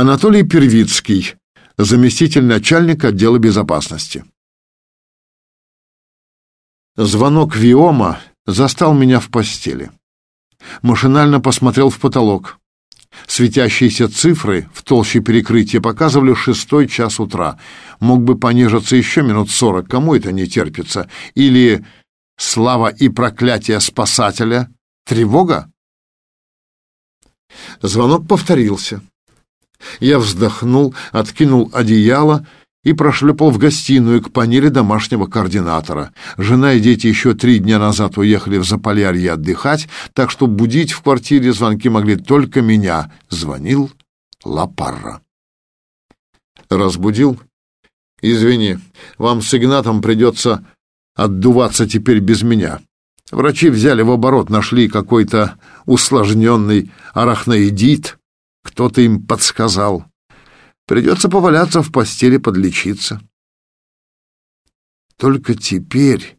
Анатолий Первицкий, заместитель начальника отдела безопасности. Звонок Виома застал меня в постели. Машинально посмотрел в потолок. Светящиеся цифры в толще перекрытия показывали шестой час утра. Мог бы понежиться еще минут сорок, кому это не терпится. Или слава и проклятие спасателя, тревога? Звонок повторился. Я вздохнул, откинул одеяло и прошлепал в гостиную к панели домашнего координатора. Жена и дети еще три дня назад уехали в Заполярье отдыхать, так что будить в квартире звонки могли только меня. Звонил Лапарра. Разбудил? Извини, вам с Игнатом придется отдуваться теперь без меня. Врачи взяли в оборот, нашли какой-то усложненный арахноидит. Кто-то им подсказал. Придется поваляться в постели, подлечиться. Только теперь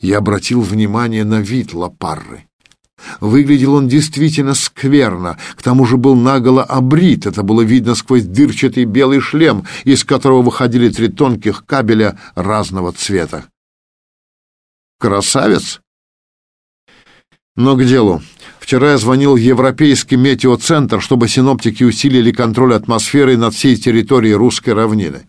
я обратил внимание на вид Лапарры. Выглядел он действительно скверно, к тому же был наголо обрит, это было видно сквозь дырчатый белый шлем, из которого выходили три тонких кабеля разного цвета. Красавец? Но к делу. Вчера я звонил в Европейский метеоцентр, чтобы синоптики усилили контроль атмосферы над всей территорией русской равнины.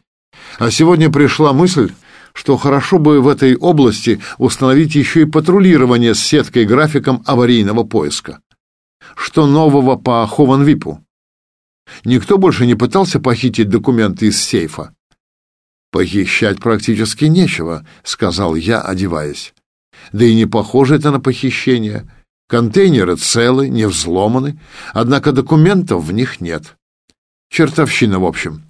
А сегодня пришла мысль, что хорошо бы в этой области установить еще и патрулирование с сеткой графиком аварийного поиска. Что нового по Хованвипу? Никто больше не пытался похитить документы из сейфа. «Похищать практически нечего», — сказал я, одеваясь. «Да и не похоже это на похищение». Контейнеры целы, не взломаны, однако документов в них нет. Чертовщина, в общем.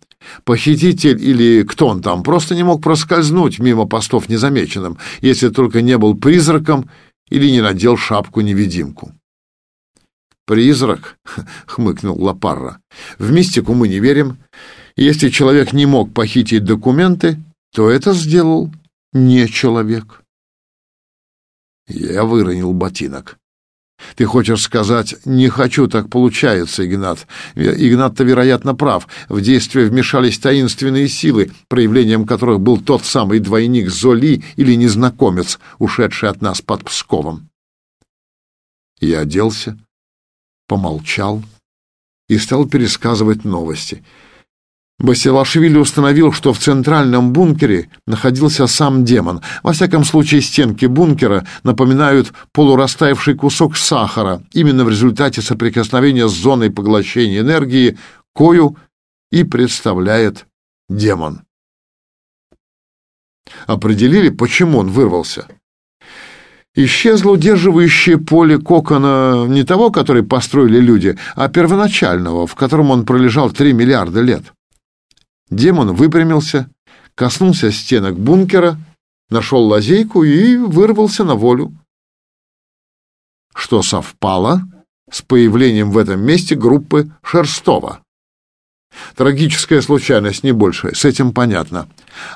Похититель или кто он там просто не мог проскользнуть мимо постов незамеченным, если только не был призраком или не надел шапку-невидимку. «Призрак?» — хмыкнул Лапарра. «В мистику мы не верим. Если человек не мог похитить документы, то это сделал не человек». Я выронил ботинок. Ты хочешь сказать, не хочу, так получается, Игнат. Игнат-то, вероятно, прав. В действие вмешались таинственные силы, проявлением которых был тот самый двойник Золи или незнакомец, ушедший от нас под Псковом. Я оделся, помолчал и стал пересказывать новости — Басилашвили установил, что в центральном бункере находился сам демон. Во всяком случае, стенки бункера напоминают полурастаявший кусок сахара, именно в результате соприкосновения с зоной поглощения энергии, кою и представляет демон. Определили, почему он вырвался? Исчезло удерживающее поле кокона не того, который построили люди, а первоначального, в котором он пролежал 3 миллиарда лет. Демон выпрямился, коснулся стенок бункера, нашел лазейку и вырвался на волю. Что совпало с появлением в этом месте группы Шерстова. Трагическая случайность, не больше, с этим понятно.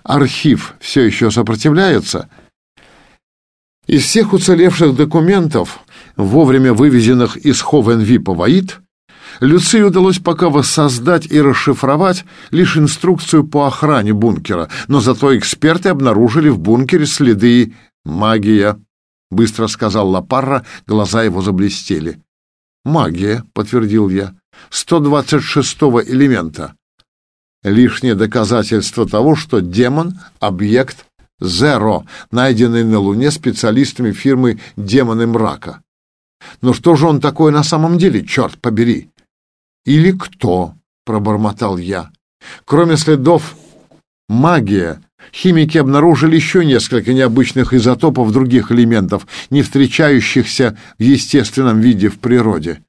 Архив все еще сопротивляется. Из всех уцелевших документов, вовремя вывезенных из Ховенвипа в Аид, Люции удалось пока воссоздать и расшифровать лишь инструкцию по охране бункера, но зато эксперты обнаружили в бункере следы магия, быстро сказал Лапарра, глаза его заблестели. Магия, подтвердил я. 126-го элемента. Лишнее доказательство того, что демон объект Зеро, найденный на Луне специалистами фирмы Демоны мрака. Но что же он такой на самом деле, черт побери? Или кто?» — пробормотал я. «Кроме следов магия, химики обнаружили еще несколько необычных изотопов других элементов, не встречающихся в естественном виде в природе».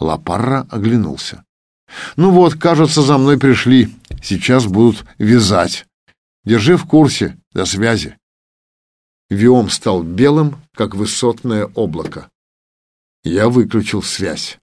Лапарра оглянулся. «Ну вот, кажется, за мной пришли. Сейчас будут вязать. Держи в курсе. До связи». Виом стал белым, как высотное облако. Я выключил связь.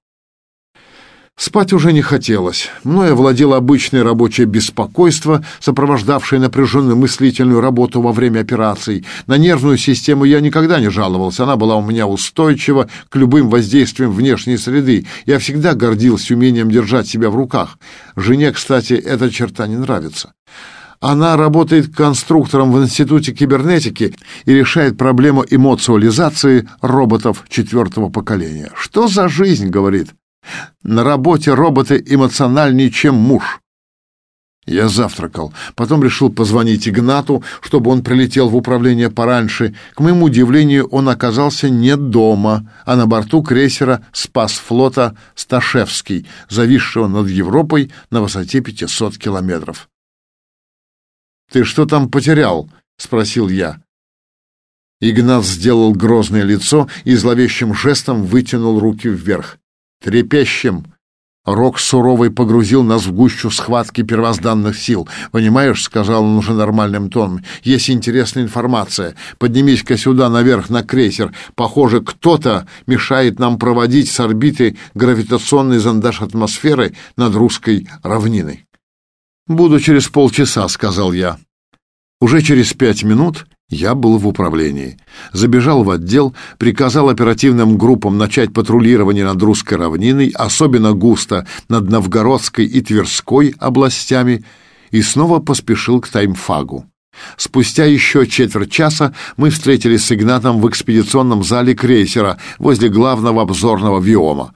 Спать уже не хотелось. Мною овладело обычное рабочее беспокойство, сопровождавшее напряженную мыслительную работу во время операций. На нервную систему я никогда не жаловался. Она была у меня устойчива к любым воздействиям внешней среды. Я всегда гордился умением держать себя в руках. Жене, кстати, эта черта не нравится. Она работает конструктором в Институте кибернетики и решает проблему эмоциализации роботов четвертого поколения. «Что за жизнь?» — говорит. На работе роботы эмоциональнее, чем муж. Я завтракал, потом решил позвонить Игнату, чтобы он прилетел в управление пораньше. К моему удивлению, он оказался не дома, а на борту крейсера «Спас флота» Сташевский, зависшего над Европой на высоте 500 километров. «Ты что там потерял?» — спросил я. Игнат сделал грозное лицо и зловещим жестом вытянул руки вверх трепещем. Рок суровый погрузил нас в гущу схватки первозданных сил. «Понимаешь», — сказал он уже нормальным тоном, — «есть интересная информация. Поднимись-ка сюда наверх на крейсер. Похоже, кто-то мешает нам проводить с орбиты гравитационный зондаж атмосферы над русской равниной». «Буду через полчаса», — сказал я. Уже через пять минут я был в управлении. Забежал в отдел, приказал оперативным группам начать патрулирование над русской равниной, особенно густо над Новгородской и Тверской областями, и снова поспешил к таймфагу. Спустя еще четверть часа мы встретились с Игнатом в экспедиционном зале крейсера возле главного обзорного виома.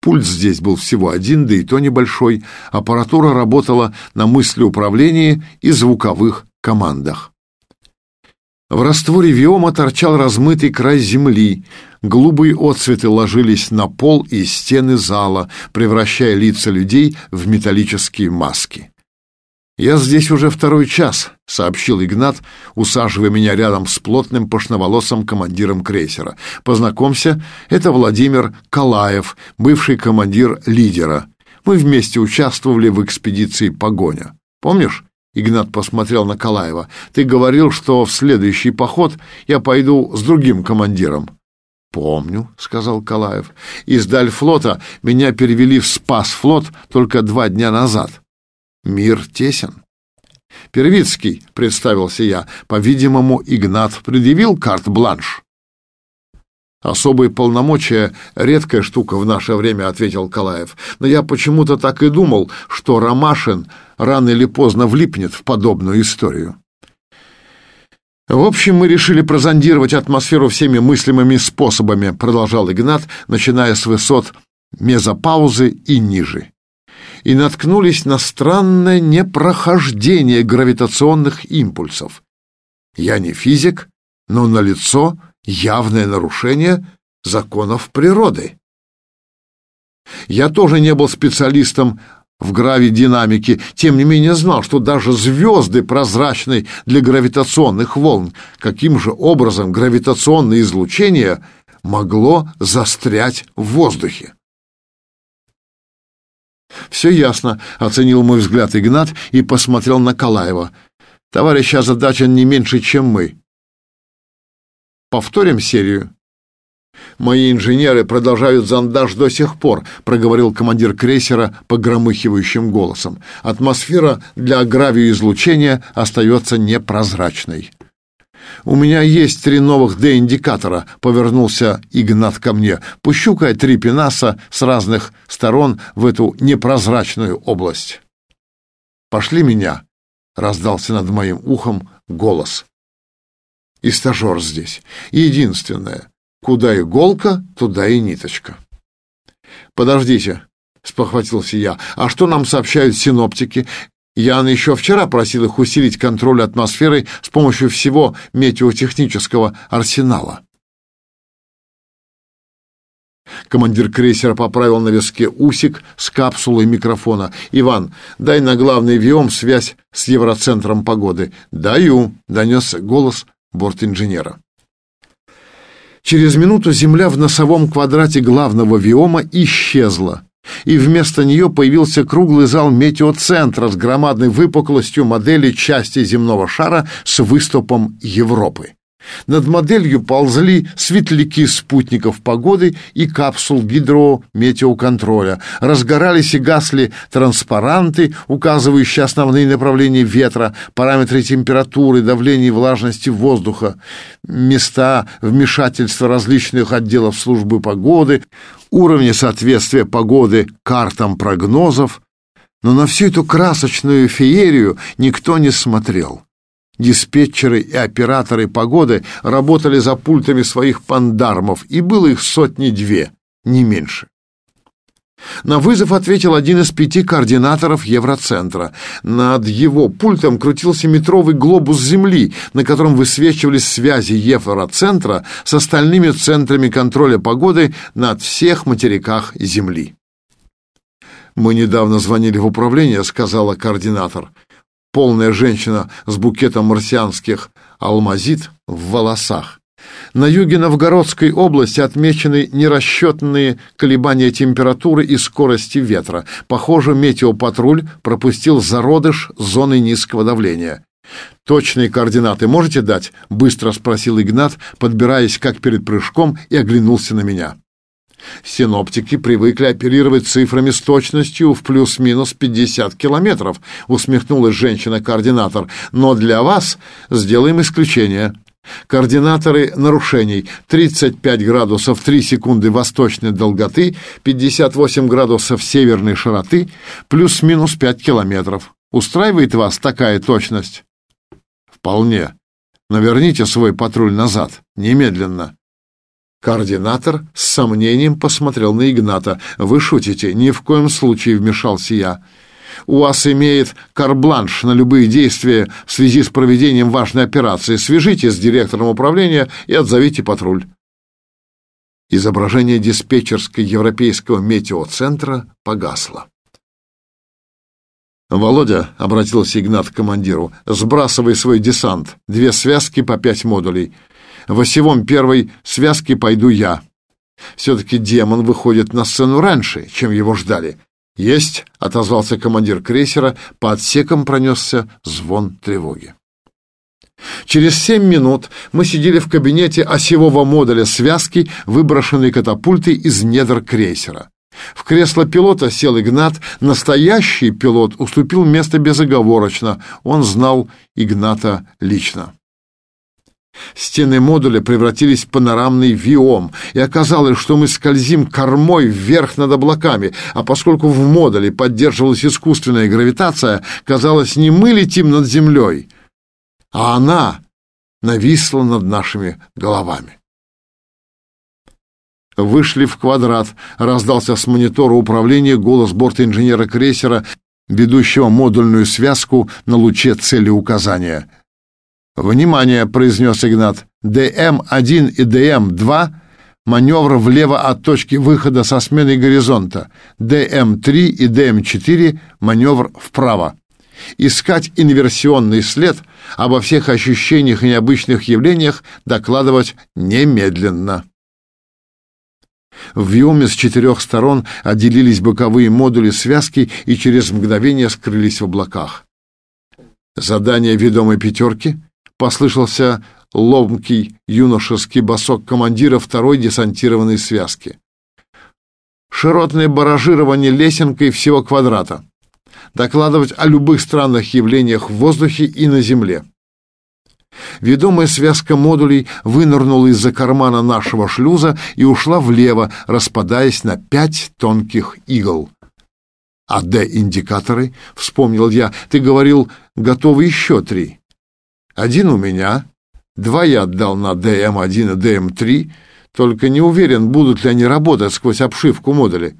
Пульт здесь был всего один, да и то небольшой. Аппаратура работала на мыслеуправлении и звуковых командах. В растворе виома торчал размытый край земли, голубые отцветы ложились на пол и стены зала, превращая лица людей в металлические маски. «Я здесь уже второй час», — сообщил Игнат, усаживая меня рядом с плотным пошноволосым командиром крейсера. «Познакомься, это Владимир Калаев, бывший командир лидера. Мы вместе участвовали в экспедиции «Погоня». Помнишь? Игнат посмотрел на Калаева. «Ты говорил, что в следующий поход я пойду с другим командиром». «Помню», — сказал Калаев. «Из Дальфлота меня перевели в Спасфлот только два дня назад. Мир тесен». «Первицкий», — представился я. По-видимому, Игнат предъявил карт-бланш. «Особые полномочия — редкая штука в наше время», — ответил Калаев. «Но я почему-то так и думал, что Ромашин рано или поздно влипнет в подобную историю. В общем, мы решили прозондировать атмосферу всеми мыслимыми способами, продолжал Игнат, начиная с высот мезопаузы и ниже. И наткнулись на странное непрохождение гравитационных импульсов. Я не физик, но налицо явное нарушение законов природы. Я тоже не был специалистом в гравидинамике, тем не менее знал, что даже звезды прозрачны для гравитационных волн. Каким же образом гравитационное излучение могло застрять в воздухе? «Все ясно», — оценил мой взгляд Игнат и посмотрел на Калаева. «Товарищ озадачен не меньше, чем мы». «Повторим серию?» Мои инженеры продолжают зондаж до сих пор, проговорил командир крейсера погромыхивающим голосом. Атмосфера для гравиоизлучения остается непрозрачной. «У меня есть три новых Д-индикатора», — повернулся Игнат ко мне. «Пущу-ка три пенаса с разных сторон в эту непрозрачную область». «Пошли меня», — раздался над моим ухом голос. «И стажер здесь. Единственное. Куда иголка, туда и ниточка. Подождите, спохватился я. А что нам сообщают синоптики? Ян еще вчера просил их усилить контроль атмосферы с помощью всего метеотехнического арсенала. Командир крейсера поправил на виске усик с капсулой микрофона. «Иван, дай на главный виом связь с Евроцентром погоды». «Даю», — донес голос бортинженера. Через минуту земля в носовом квадрате главного виома исчезла, и вместо нее появился круглый зал метеоцентра с громадной выпуклостью модели части земного шара с выступом Европы. Над моделью ползли светляки спутников погоды и капсул гидрометеоконтроля. Разгорались и гасли транспаранты, указывающие основные направления ветра, параметры температуры, давления и влажности воздуха, места вмешательства различных отделов службы погоды, уровни соответствия погоды картам прогнозов. Но на всю эту красочную феерию никто не смотрел. Диспетчеры и операторы погоды работали за пультами своих пандармов, и было их сотни-две, не меньше. На вызов ответил один из пяти координаторов Евроцентра. Над его пультом крутился метровый глобус Земли, на котором высвечивались связи Евроцентра с остальными центрами контроля погоды над всех материках Земли. «Мы недавно звонили в управление», — сказала координатор полная женщина с букетом марсианских алмазит в волосах. На юге Новгородской области отмечены нерасчетные колебания температуры и скорости ветра. Похоже, метеопатруль пропустил зародыш зоны низкого давления. «Точные координаты можете дать?» — быстро спросил Игнат, подбираясь как перед прыжком, и оглянулся на меня. Синоптики привыкли оперировать цифрами с точностью в плюс-минус 50 километров, усмехнулась женщина-координатор. Но для вас сделаем исключение. Координаторы нарушений 35 градусов 3 секунды восточной долготы, 58 градусов северной широты, плюс-минус 5 километров. Устраивает вас такая точность? Вполне. Но верните свой патруль назад, немедленно. Координатор с сомнением посмотрел на Игната. «Вы шутите? Ни в коем случае вмешался я. У вас имеет карбланш на любые действия в связи с проведением важной операции. Свяжитесь с директором управления и отзовите патруль». Изображение диспетчерской европейского метеоцентра погасло. «Володя», — обратился Игнат к командиру, — «сбрасывай свой десант. Две связки по пять модулей. В осевом первой связке пойду я. Все-таки демон выходит на сцену раньше, чем его ждали. «Есть!» — отозвался командир крейсера, по отсекам пронесся звон тревоги. Через семь минут мы сидели в кабинете осевого модуля связки, выброшенной катапультой из недр крейсера. В кресло пилота сел Игнат, настоящий пилот уступил место безоговорочно, он знал Игната лично. Стены модуля превратились в панорамный виом, и оказалось, что мы скользим кормой вверх над облаками, а поскольку в модуле поддерживалась искусственная гравитация, казалось, не мы летим над землей, а она нависла над нашими головами. Вышли в квадрат, раздался с монитора управления голос борта-инженера крейсера, ведущего модульную связку на луче цели указания. «Внимание!» — произнес Игнат. «ДМ-1 и ДМ-2 — маневр влево от точки выхода со сменой горизонта. ДМ-3 и ДМ-4 — маневр вправо. Искать инверсионный след, обо всех ощущениях и необычных явлениях докладывать немедленно». В вьюме с четырех сторон отделились боковые модули связки и через мгновение скрылись в облаках. Задание ведомой пятерки послышался ломкий юношеский босок командира второй десантированной связки. Широтное баражирование лесенкой всего квадрата. Докладывать о любых странных явлениях в воздухе и на земле. Ведомая связка модулей вынырнула из-за кармана нашего шлюза и ушла влево, распадаясь на пять тонких игл. «А Д-индикаторы?» — вспомнил я. «Ты говорил, готовы еще три». Один у меня, два я отдал на DM1 и DM3, только не уверен, будут ли они работать сквозь обшивку модуля.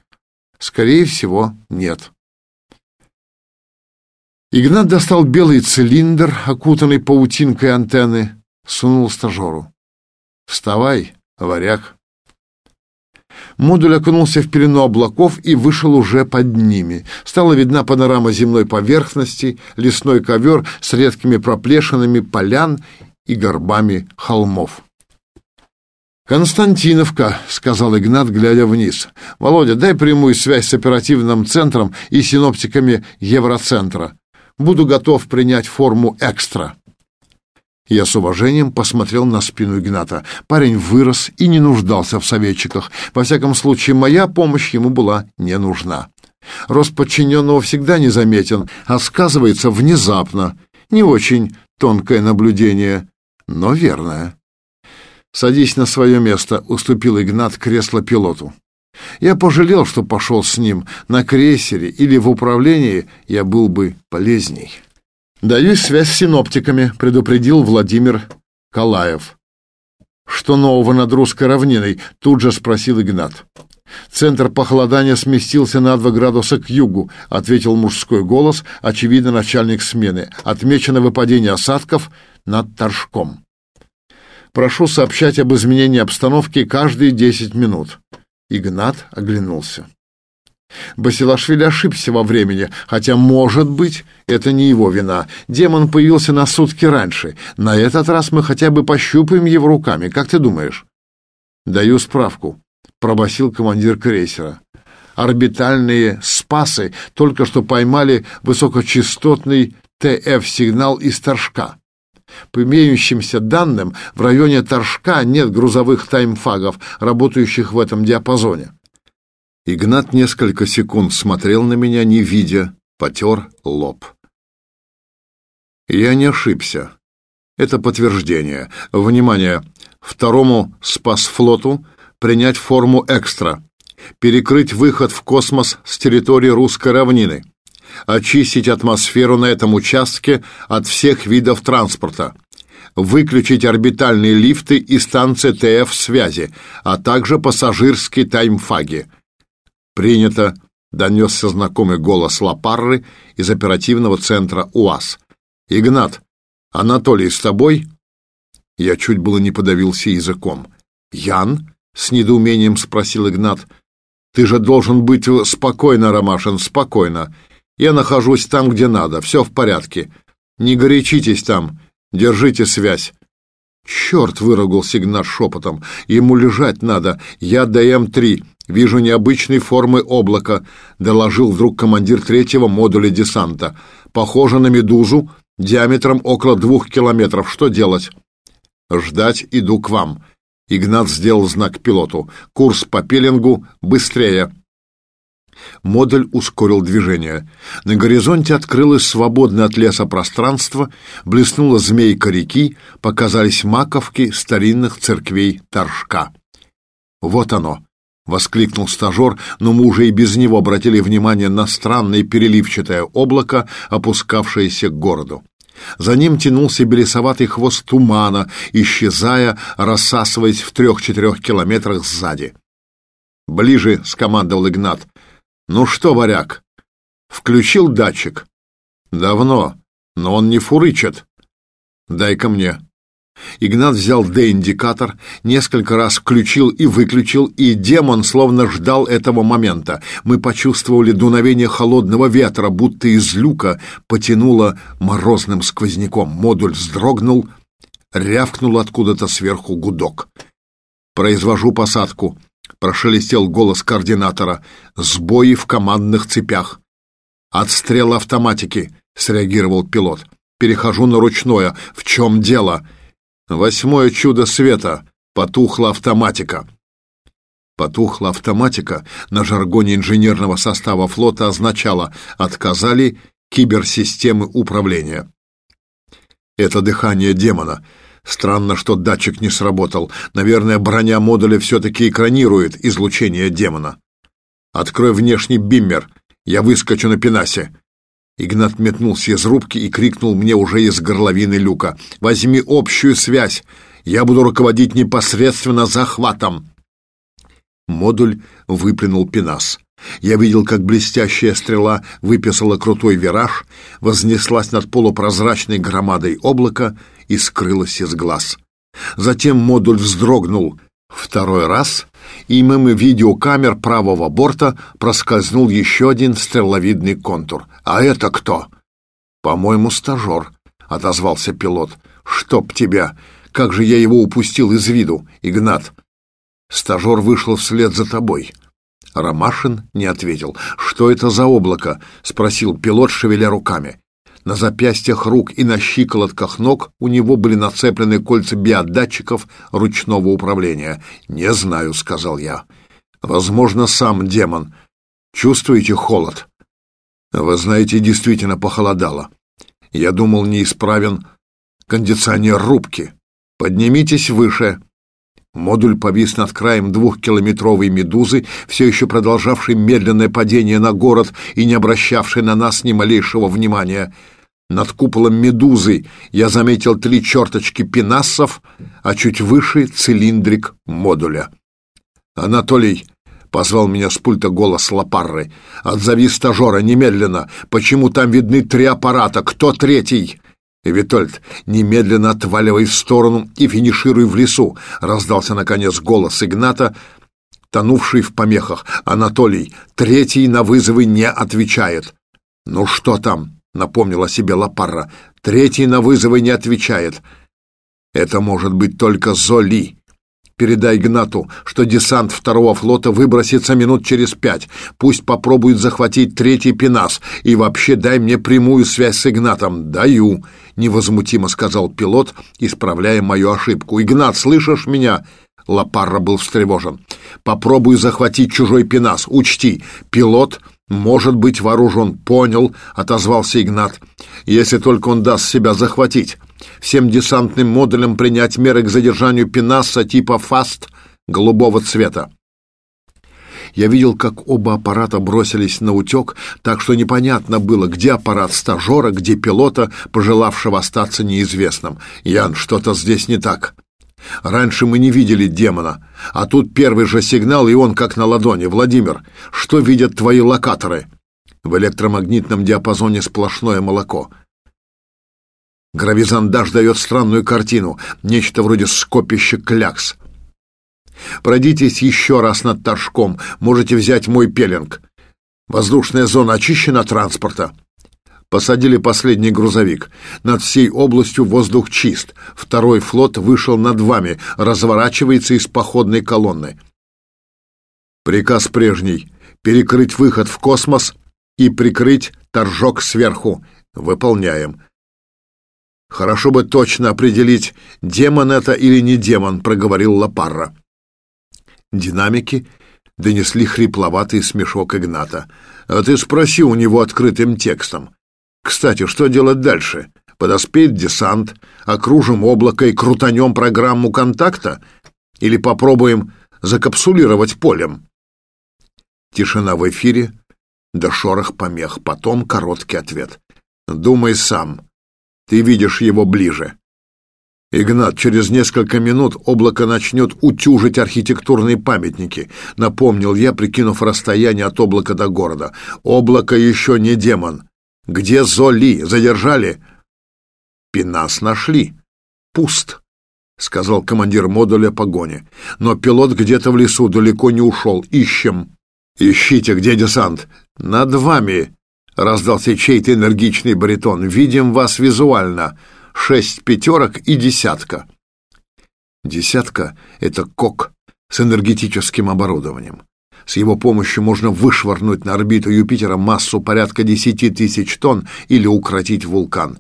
Скорее всего, нет. Игнат достал белый цилиндр, окутанный паутинкой антенны, сунул стажеру. «Вставай, варяг!» Модуль окунулся в пелену облаков и вышел уже под ними. Стала видна панорама земной поверхности, лесной ковер с редкими проплешинами полян и горбами холмов. «Константиновка», — сказал Игнат, глядя вниз. «Володя, дай прямую связь с оперативным центром и синоптиками Евроцентра. Буду готов принять форму экстра». Я с уважением посмотрел на спину Игната. Парень вырос и не нуждался в советчиках. Во всяком случае, моя помощь ему была не нужна. Рост подчиненного всегда незаметен, а сказывается внезапно. Не очень тонкое наблюдение, но верное. «Садись на свое место», — уступил Игнат кресло пилоту. Я пожалел, что пошел с ним. На крейсере или в управлении я был бы полезней. «Даю связь с синоптиками», — предупредил Владимир Калаев. «Что нового над русской равниной?» — тут же спросил Игнат. «Центр похолодания сместился на 2 градуса к югу», — ответил мужской голос, очевидно, начальник смены. «Отмечено выпадение осадков над Торжком. Прошу сообщать об изменении обстановки каждые 10 минут». Игнат оглянулся. Басилашвили ошибся во времени, хотя, может быть, это не его вина. Демон появился на сутки раньше. На этот раз мы хотя бы пощупаем его руками. Как ты думаешь? Даю справку, пробасил командир крейсера. Орбитальные спасы только что поймали высокочастотный ТФ-сигнал из Торжка. По имеющимся данным, в районе Торжка нет грузовых таймфагов, работающих в этом диапазоне. Игнат несколько секунд смотрел на меня, не видя, потер лоб. Я не ошибся. Это подтверждение. Внимание! Второму спасфлоту принять форму экстра. Перекрыть выход в космос с территории русской равнины. Очистить атмосферу на этом участке от всех видов транспорта. Выключить орбитальные лифты и станции ТФ связи, а также пассажирские таймфаги. «Принято», — донесся знакомый голос Лапарры из оперативного центра УАЗ. «Игнат, Анатолий с тобой?» Я чуть было не подавился языком. «Ян?» — с недоумением спросил Игнат. «Ты же должен быть спокойно, Ромашин, спокойно. Я нахожусь там, где надо, все в порядке. Не горячитесь там, держите связь». «Черт!» — выругался Игнат шепотом. «Ему лежать надо. Я ДМ-3. «Вижу необычной формы облака», — доложил вдруг командир третьего модуля десанта. «Похоже на медузу, диаметром около двух километров. Что делать?» «Ждать иду к вам». Игнат сделал знак пилоту. «Курс по пеленгу быстрее». Модуль ускорил движение. На горизонте открылось свободное от леса пространство, блеснула змейка реки, показались маковки старинных церквей Торжка. Вот оно, — воскликнул стажер, но мы уже и без него обратили внимание на странное переливчатое облако, опускавшееся к городу. За ним тянулся белесоватый хвост тумана, исчезая, рассасываясь в трех-четырех километрах сзади. «Ближе!» — скомандовал Игнат. «Ну что, варяг?» «Включил датчик?» «Давно, но он не фурычит». «Дай-ка мне». Игнат взял Д-индикатор, несколько раз включил и выключил, и демон словно ждал этого момента. Мы почувствовали дуновение холодного ветра, будто из люка потянуло морозным сквозняком. Модуль вздрогнул, рявкнул откуда-то сверху гудок. «Произвожу посадку», — прошелестел голос координатора. «Сбои в командных цепях». «Отстрел автоматики», — среагировал пилот. «Перехожу на ручное. В чем дело?» Восьмое чудо света. Потухла автоматика. Потухла автоматика на жаргоне инженерного состава флота означало «отказали киберсистемы управления». Это дыхание демона. Странно, что датчик не сработал. Наверное, броня модуля все-таки экранирует излучение демона. «Открой внешний биммер. Я выскочу на пенасе». Игнат метнулся из рубки и крикнул мне уже из горловины люка. «Возьми общую связь! Я буду руководить непосредственно захватом!» Модуль выплюнул пенас. Я видел, как блестящая стрела выписала крутой вираж, вознеслась над полупрозрачной громадой облака и скрылась из глаз. Затем модуль вздрогнул второй раз, и мимо видеокамер правого борта проскользнул еще один стреловидный контур. «А это кто?» «По-моему, стажер», — отозвался пилот. «Чтоб тебя! Как же я его упустил из виду, Игнат!» «Стажер вышел вслед за тобой». Ромашин не ответил. «Что это за облако?» — спросил пилот, шевеля руками. На запястьях рук и на щиколотках ног у него были нацеплены кольца биодатчиков ручного управления. «Не знаю», — сказал я. «Возможно, сам демон. Чувствуете холод?» «Вы знаете, действительно похолодало. Я думал, неисправен кондиционер рубки. Поднимитесь выше». Модуль повис над краем двухкилометровой медузы, все еще продолжавшей медленное падение на город и не обращавшей на нас ни малейшего внимания. Над куполом медузы я заметил три черточки пенассов, а чуть выше — цилиндрик модуля. «Анатолий!» — позвал меня с пульта голос Лапарры. «Отзови стажера немедленно! Почему там видны три аппарата? Кто третий?» «Витольд, немедленно отваливай в сторону и финишируй в лесу!» — раздался, наконец, голос Игната, тонувший в помехах. «Анатолий, третий на вызовы не отвечает!» «Ну что там?» — напомнила себе Лапарра. «Третий на вызовы не отвечает!» «Это может быть только Золи!» Передай Игнату, что десант второго флота выбросится минут через пять. Пусть попробует захватить третий пенас. И вообще дай мне прямую связь с Игнатом. Даю, невозмутимо сказал пилот, исправляя мою ошибку. Игнат, слышишь меня? Лапарра был встревожен. Попробуй захватить чужой пенас. Учти, пилот может быть вооружен. Понял, отозвался Игнат. Если только он даст себя захватить всем десантным модулям принять меры к задержанию пенаса типа «Фаст» голубого цвета. Я видел, как оба аппарата бросились на утек, так что непонятно было, где аппарат стажера, где пилота, пожелавшего остаться неизвестным. «Ян, что-то здесь не так. Раньше мы не видели демона, а тут первый же сигнал, и он как на ладони. Владимир, что видят твои локаторы?» В электромагнитном диапазоне сплошное молоко. Гравизандаж дает странную картину, нечто вроде скопища клякс. Пройдитесь еще раз над Торжком, можете взять мой пеленг. Воздушная зона очищена от транспорта. Посадили последний грузовик. Над всей областью воздух чист. Второй флот вышел над вами, разворачивается из походной колонны. Приказ прежний — перекрыть выход в космос и прикрыть торжок сверху. Выполняем. Хорошо бы точно определить, демон это или не демон, проговорил Лапарра. Динамики донесли хрипловатый смешок Игната. А ты спроси у него открытым текстом. Кстати, что делать дальше? Подоспеет десант, окружим облако и крутанем программу контакта? Или попробуем закапсулировать полем? Тишина в эфире, да шорох помех, потом короткий ответ. Думай сам. Ты видишь его ближе. Игнат, через несколько минут облако начнет утюжить архитектурные памятники, напомнил я, прикинув расстояние от облака до города. Облако еще не демон. Где Золи? Задержали? Пенас нашли. Пуст, сказал командир модуля погони. Но пилот где-то в лесу далеко не ушел. Ищем. Ищите, где десант? Над вами, раздался чей-то энергичный баритон. Видим вас визуально. Шесть пятерок и десятка. Десятка — это кок с энергетическим оборудованием. С его помощью можно вышвырнуть на орбиту Юпитера массу порядка десяти тысяч тонн или укротить вулкан.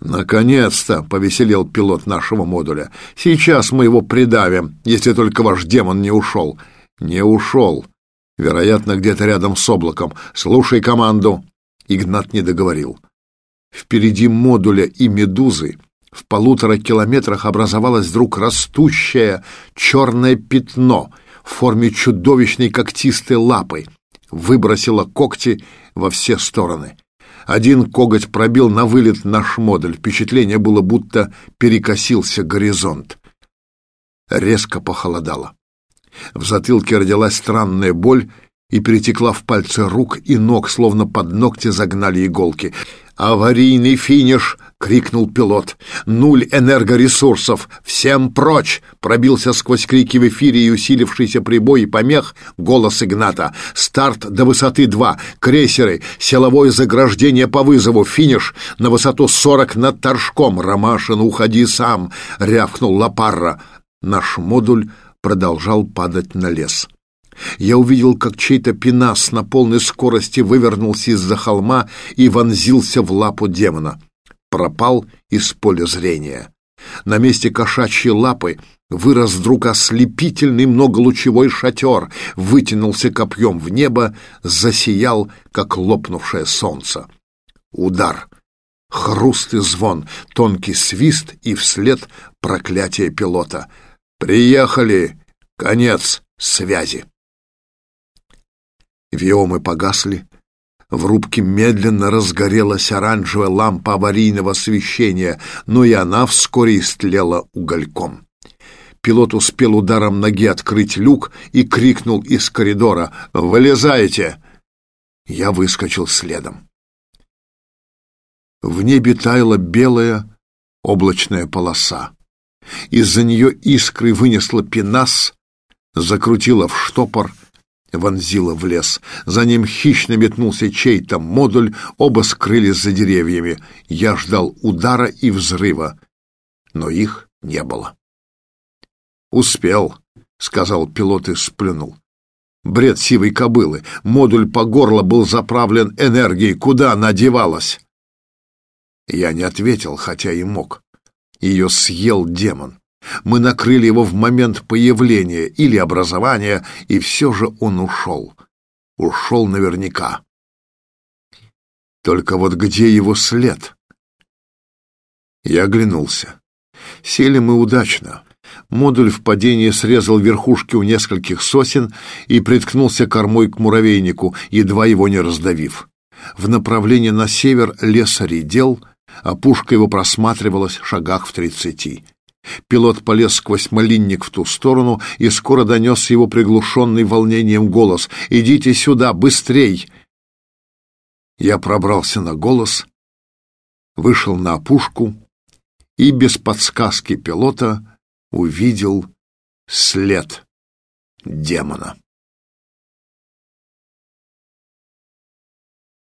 «Наконец-то!» — повеселел пилот нашего модуля. «Сейчас мы его придавим, если только ваш демон не ушел». «Не ушел. Вероятно, где-то рядом с облаком. Слушай команду!» Игнат не договорил. Впереди модуля и медузы в полутора километрах образовалось вдруг растущее черное пятно в форме чудовищной когтистой лапы, выбросило когти во все стороны. Один коготь пробил на вылет наш модуль. Впечатление было, будто перекосился горизонт. Резко похолодало. В затылке родилась странная боль, и перетекла в пальцы рук и ног, словно под ногти загнали иголки. «Аварийный финиш!» — крикнул пилот. «Нуль энергоресурсов! Всем прочь!» — пробился сквозь крики в эфире и усилившийся прибой и помех голос Игната. «Старт до высоты 2! Крейсеры! Силовое заграждение по вызову! Финиш на высоту 40 над Торжком! Ромашин, уходи сам!» — рявкнул Лапарра. Наш модуль продолжал падать на лес. Я увидел, как чей-то пенас на полной скорости вывернулся из-за холма и вонзился в лапу демона. Пропал из поля зрения. На месте кошачьей лапы вырос вдруг ослепительный многолучевой шатер, вытянулся копьем в небо, засиял, как лопнувшее солнце. Удар. Хруст и звон, тонкий свист и вслед проклятие пилота. «Приехали! Конец связи!» Виомы погасли, в рубке медленно разгорелась оранжевая лампа аварийного освещения, но и она вскоре истлела угольком. Пилот успел ударом ноги открыть люк и крикнул из коридора «Вылезайте!». Я выскочил следом. В небе таяла белая облачная полоса. Из-за нее искры вынесла пенас, закрутила в штопор — вонзило в лес. За ним хищно метнулся чей-то модуль, оба скрылись за деревьями. Я ждал удара и взрыва, но их не было. «Успел», — сказал пилот и сплюнул. Бред сивой кобылы. Модуль по горло был заправлен энергией. Куда она девалась? Я не ответил, хотя и мог. Ее съел демон. Мы накрыли его в момент появления или образования, и все же он ушел. Ушел наверняка. Только вот где его след? Я оглянулся. Сели мы удачно. Модуль в падении срезал верхушки у нескольких сосен и приткнулся кормой к муравейнику, едва его не раздавив. В направлении на север лес редел, а пушка его просматривалась в шагах в тридцати. Пилот полез сквозь малинник в ту сторону, и скоро донес его приглушенный волнением голос. «Идите сюда, быстрей!» Я пробрался на голос, вышел на опушку и без подсказки пилота увидел след демона.